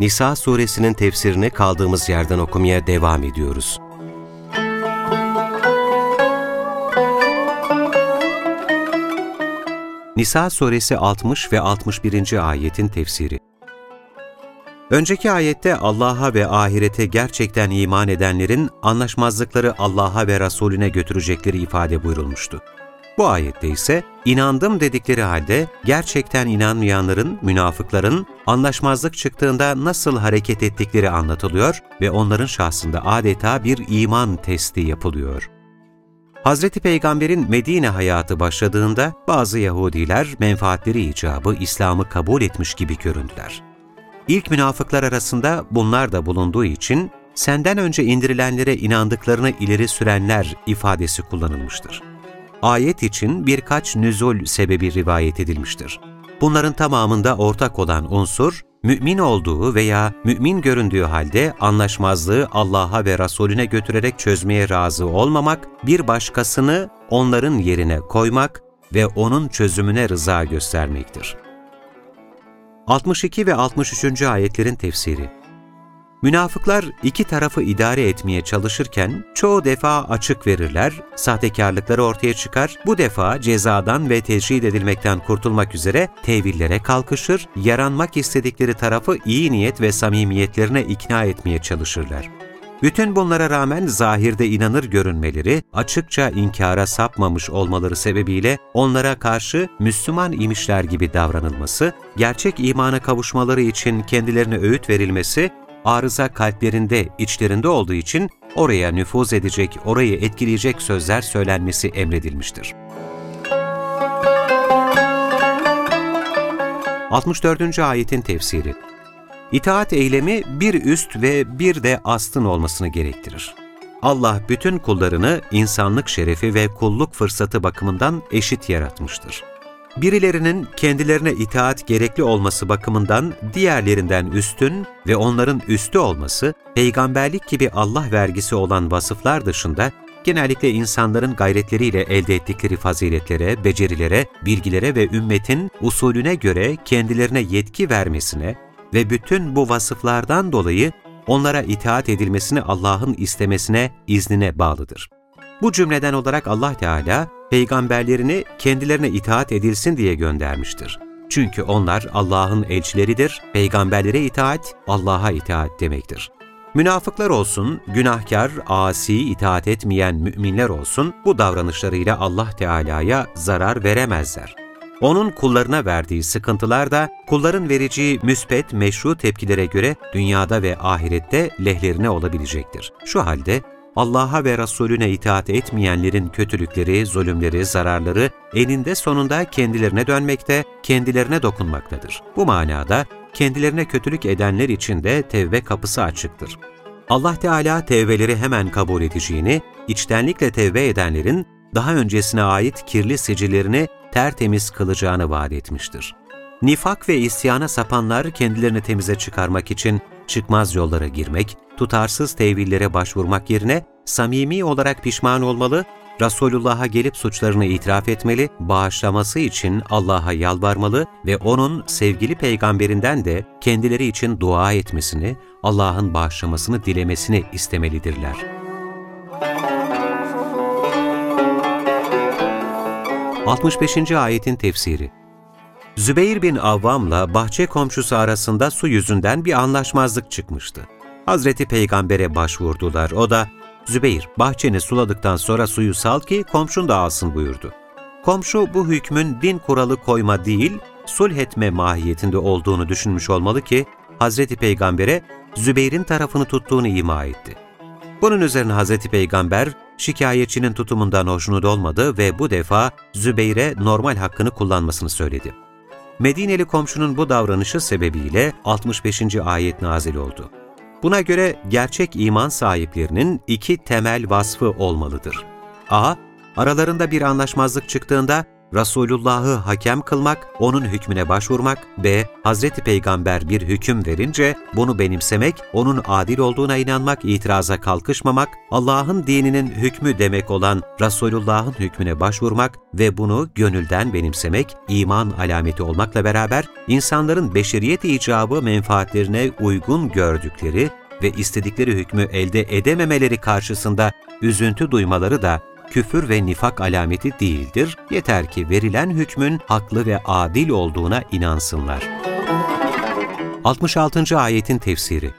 Nisa suresinin tefsirini kaldığımız yerden okumaya devam ediyoruz. Nisa suresi 60 ve 61. ayetin tefsiri Önceki ayette Allah'a ve ahirete gerçekten iman edenlerin anlaşmazlıkları Allah'a ve Resulüne götürecekleri ifade buyurulmuştu. Bu ayette ise inandım dedikleri halde gerçekten inanmayanların, münafıkların anlaşmazlık çıktığında nasıl hareket ettikleri anlatılıyor ve onların şahsında adeta bir iman testi yapılıyor. Hz. Peygamber'in Medine hayatı başladığında bazı Yahudiler menfaatleri icabı İslam'ı kabul etmiş gibi göründüler. İlk münafıklar arasında bunlar da bulunduğu için senden önce indirilenlere inandıklarını ileri sürenler ifadesi kullanılmıştır ayet için birkaç nüzul sebebi rivayet edilmiştir. Bunların tamamında ortak olan unsur, mümin olduğu veya mümin göründüğü halde anlaşmazlığı Allah'a ve Resulüne götürerek çözmeye razı olmamak, bir başkasını onların yerine koymak ve onun çözümüne rıza göstermektir. 62 ve 63. ayetlerin tefsiri Münafıklar iki tarafı idare etmeye çalışırken çoğu defa açık verirler, sahtekarlıkları ortaya çıkar, bu defa cezadan ve tecrid edilmekten kurtulmak üzere tevillere kalkışır, yaranmak istedikleri tarafı iyi niyet ve samimiyetlerine ikna etmeye çalışırlar. Bütün bunlara rağmen zahirde inanır görünmeleri, açıkça inkara sapmamış olmaları sebebiyle onlara karşı Müslüman imişler gibi davranılması, gerçek imana kavuşmaları için kendilerine öğüt verilmesi arıza kalplerinde, içlerinde olduğu için oraya nüfuz edecek, orayı etkileyecek sözler söylenmesi emredilmiştir. 64. ayetin tefsiri İtaat eylemi bir üst ve bir de astın olmasını gerektirir. Allah bütün kullarını insanlık şerefi ve kulluk fırsatı bakımından eşit yaratmıştır birilerinin kendilerine itaat gerekli olması bakımından diğerlerinden üstün ve onların üstü olması, peygamberlik gibi Allah vergisi olan vasıflar dışında genellikle insanların gayretleriyle elde ettikleri faziletlere, becerilere, bilgilere ve ümmetin usulüne göre kendilerine yetki vermesine ve bütün bu vasıflardan dolayı onlara itaat edilmesini Allah'ın istemesine, iznine bağlıdır. Bu cümleden olarak Allah Teala, peygamberlerini kendilerine itaat edilsin diye göndermiştir. Çünkü onlar Allah'ın elçileridir, peygamberlere itaat, Allah'a itaat demektir. Münafıklar olsun, günahkar, asi, itaat etmeyen müminler olsun, bu davranışlarıyla Allah Teala'ya zarar veremezler. Onun kullarına verdiği sıkıntılar da kulların vereceği müspet, meşru tepkilere göre dünyada ve ahirette lehlerine olabilecektir. Şu halde Allah'a ve Resulüne itaat etmeyenlerin kötülükleri, zulümleri, zararları eninde sonunda kendilerine dönmekte, kendilerine dokunmaktadır. Bu manada kendilerine kötülük edenler için de tevbe kapısı açıktır. Allah Teala tevbeleri hemen kabul edeceğini, içtenlikle tevbe edenlerin daha öncesine ait kirli sicillerini tertemiz kılacağını vaat etmiştir. Nifak ve isyana sapanlar kendilerini temize çıkarmak için çıkmaz yollara girmek, tutarsız tevillere başvurmak yerine samimi olarak pişman olmalı, Resulullah'a gelip suçlarını itiraf etmeli, bağışlaması için Allah'a yalvarmalı ve O'nun sevgili peygamberinden de kendileri için dua etmesini, Allah'ın bağışlamasını dilemesini istemelidirler. ...65. ayetin tefsiri Zübeyir bin Avvam'la bahçe komşusu arasında su yüzünden bir anlaşmazlık çıkmıştı. Hazreti Peygamber'e başvurdular. O da, Zübeyir, bahçeni suladıktan sonra suyu sal ki komşun da alsın buyurdu. Komşu bu hükmün din kuralı koyma değil, sulh etme mahiyetinde olduğunu düşünmüş olmalı ki, Hazreti Peygamber'e Zübeyir'in tarafını tuttuğunu ima etti. Bunun üzerine Hazreti Peygamber, şikayetçinin tutumundan hoşnut olmadı ve bu defa Zübeyir'e normal hakkını kullanmasını söyledi. Medineli komşunun bu davranışı sebebiyle 65. ayet nazil oldu. Buna göre gerçek iman sahiplerinin iki temel vasfı olmalıdır. A. Aralarında bir anlaşmazlık çıktığında Resulullah'ı hakem kılmak, onun hükmüne başvurmak b. Hazreti Peygamber bir hüküm verince bunu benimsemek, onun adil olduğuna inanmak, itiraza kalkışmamak, Allah'ın dininin hükmü demek olan Resulullah'ın hükmüne başvurmak ve bunu gönülden benimsemek, iman alameti olmakla beraber insanların beşeriyet icabı menfaatlerine uygun gördükleri ve istedikleri hükmü elde edememeleri karşısında üzüntü duymaları da küfür ve nifak alameti değildir, yeter ki verilen hükmün haklı ve adil olduğuna inansınlar. 66. Ayetin Tefsiri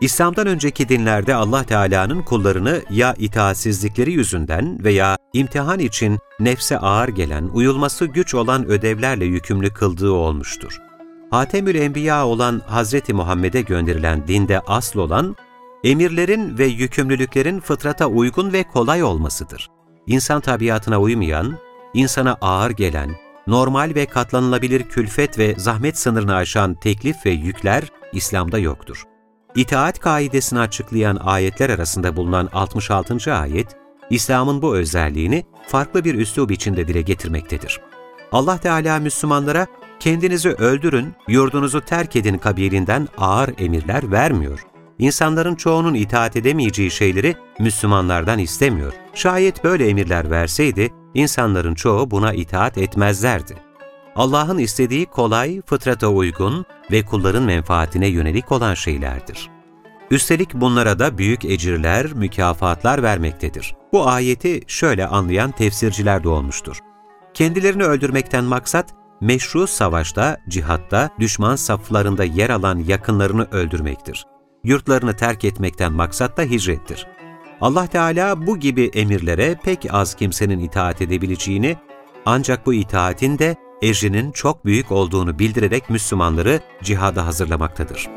İslam'dan önceki dinlerde Allah Teala'nın kullarını ya itaatsizlikleri yüzünden veya imtihan için nefse ağır gelen, uyulması güç olan ödevlerle yükümlü kıldığı olmuştur. Hatemül Enbiya olan Hz. Muhammed'e gönderilen dinde asıl olan, emirlerin ve yükümlülüklerin fıtrata uygun ve kolay olmasıdır. İnsan tabiatına uymayan, insana ağır gelen, normal ve katlanılabilir külfet ve zahmet sınırını aşan teklif ve yükler İslam'da yoktur. İtaat kaidesini açıklayan ayetler arasında bulunan 66. ayet, İslam'ın bu özelliğini farklı bir üslub içinde dile getirmektedir. Allah Teala Müslümanlara kendinizi öldürün, yurdunuzu terk edin kabilinden ağır emirler vermiyor. İnsanların çoğunun itaat edemeyeceği şeyleri Müslümanlardan istemiyor. Şayet böyle emirler verseydi, insanların çoğu buna itaat etmezlerdi. Allah'ın istediği kolay, fıtrata uygun ve kulların menfaatine yönelik olan şeylerdir. Üstelik bunlara da büyük ecirler, mükafatlar vermektedir. Bu ayeti şöyle anlayan tefsirciler de olmuştur. Kendilerini öldürmekten maksat, meşru savaşta, cihatta, düşman saflarında yer alan yakınlarını öldürmektir yurtlarını terk etmekten maksat da hicrettir. Allah Teala bu gibi emirlere pek az kimsenin itaat edebileceğini, ancak bu itaatin de ecrinin çok büyük olduğunu bildirerek Müslümanları cihada hazırlamaktadır.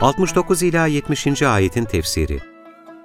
69 ila 70. ayetin tefsiri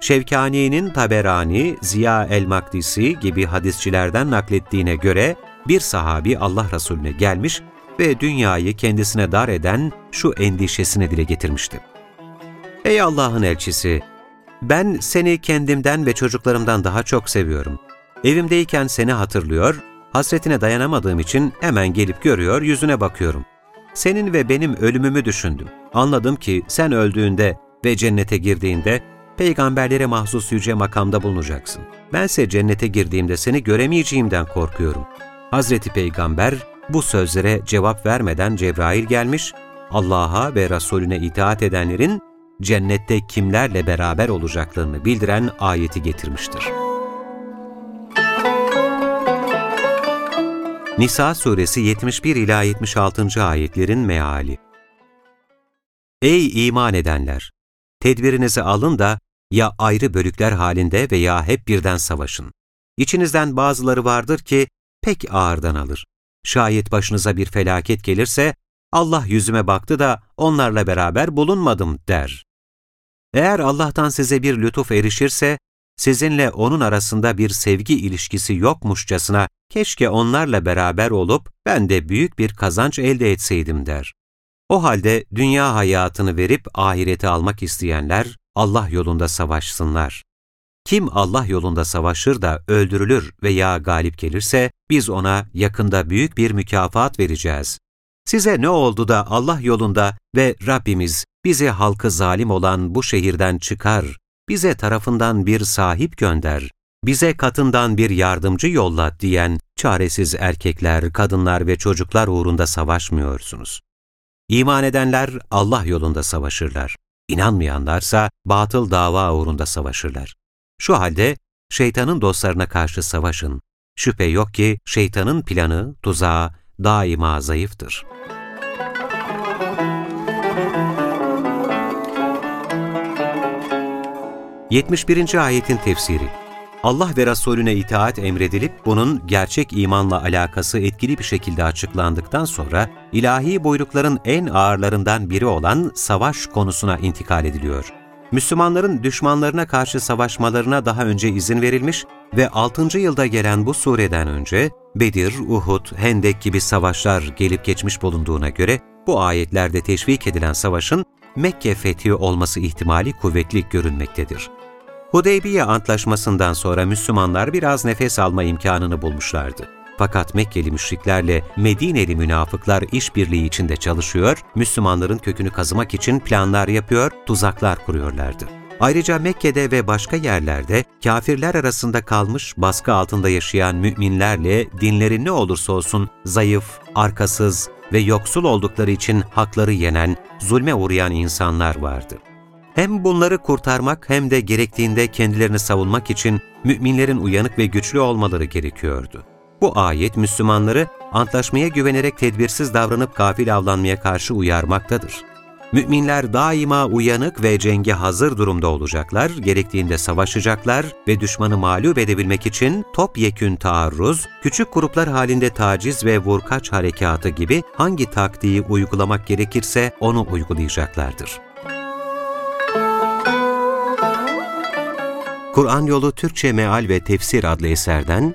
Şevkani'nin Taberani, Ziya el-Makdisi gibi hadisçilerden naklettiğine göre bir sahabi Allah Resulüne gelmiş ve dünyayı kendisine dar eden şu endişesini dile getirmişti. Ey Allah'ın elçisi! Ben seni kendimden ve çocuklarımdan daha çok seviyorum. Evimdeyken seni hatırlıyor, hasretine dayanamadığım için hemen gelip görüyor, yüzüne bakıyorum. Senin ve benim ölümümü düşündüm. Anladım ki sen öldüğünde ve cennete girdiğinde peygamberlere mahsus yüce makamda bulunacaksın. Bense cennete girdiğimde seni göremeyeceğimden korkuyorum. Hazreti Peygamber bu sözlere cevap vermeden Cebrail gelmiş, Allah'a ve Resulüne itaat edenlerin cennette kimlerle beraber olacaklarını bildiren ayeti getirmiştir. Nisa suresi 71 ila 76. ayetlerin meali. Ey iman edenler! Tedbirinizi alın da ya ayrı bölükler halinde veya hep birden savaşın. İçinizden bazıları vardır ki pek ağırdan alır. Şayet başınıza bir felaket gelirse, Allah yüzüme baktı da onlarla beraber bulunmadım der. Eğer Allah'tan size bir lütuf erişirse, sizinle onun arasında bir sevgi ilişkisi yokmuşçasına keşke onlarla beraber olup ben de büyük bir kazanç elde etseydim der. O halde dünya hayatını verip ahireti almak isteyenler Allah yolunda savaşsınlar. Kim Allah yolunda savaşır da öldürülür veya galip gelirse, biz ona yakında büyük bir mükafat vereceğiz. Size ne oldu da Allah yolunda ve Rabbimiz bizi halkı zalim olan bu şehirden çıkar, bize tarafından bir sahip gönder, bize katından bir yardımcı yolla diyen çaresiz erkekler, kadınlar ve çocuklar uğrunda savaşmıyorsunuz. İman edenler Allah yolunda savaşırlar. İnanmayanlarsa batıl dava uğrunda savaşırlar. Şu halde şeytanın dostlarına karşı savaşın. Şüphe yok ki şeytanın planı, tuzağı daima zayıftır. Yetmiş birinci ayetin tefsiri Allah ve Resulüne itaat emredilip bunun gerçek imanla alakası etkili bir şekilde açıklandıktan sonra ilahi buyrukların en ağırlarından biri olan savaş konusuna intikal ediliyor. Müslümanların düşmanlarına karşı savaşmalarına daha önce izin verilmiş ve 6. yılda gelen bu sureden önce Bedir, Uhud, Hendek gibi savaşlar gelip geçmiş bulunduğuna göre bu ayetlerde teşvik edilen savaşın Mekke fethi olması ihtimali kuvvetli görünmektedir. Hudeybiye Antlaşması'ndan sonra Müslümanlar biraz nefes alma imkanını bulmuşlardı. Fakat Mekkeli müşriklerle Medineli münafıklar işbirliği içinde çalışıyor, Müslümanların kökünü kazımak için planlar yapıyor, tuzaklar kuruyorlardı. Ayrıca Mekke'de ve başka yerlerde kafirler arasında kalmış, baskı altında yaşayan müminlerle dinleri ne olursa olsun zayıf, arkasız ve yoksul oldukları için hakları yenen, zulme uğrayan insanlar vardı. Hem bunları kurtarmak hem de gerektiğinde kendilerini savunmak için müminlerin uyanık ve güçlü olmaları gerekiyordu. Bu ayet Müslümanları antlaşmaya güvenerek tedbirsiz davranıp gafil avlanmaya karşı uyarmaktadır. Müminler daima uyanık ve cenge hazır durumda olacaklar, gerektiğinde savaşacaklar ve düşmanı mağlup edebilmek için topyekün taarruz, küçük gruplar halinde taciz ve vurkaç harekatı gibi hangi taktiği uygulamak gerekirse onu uygulayacaklardır. Kur'an Yolu Türkçe Meal ve Tefsir adlı eserden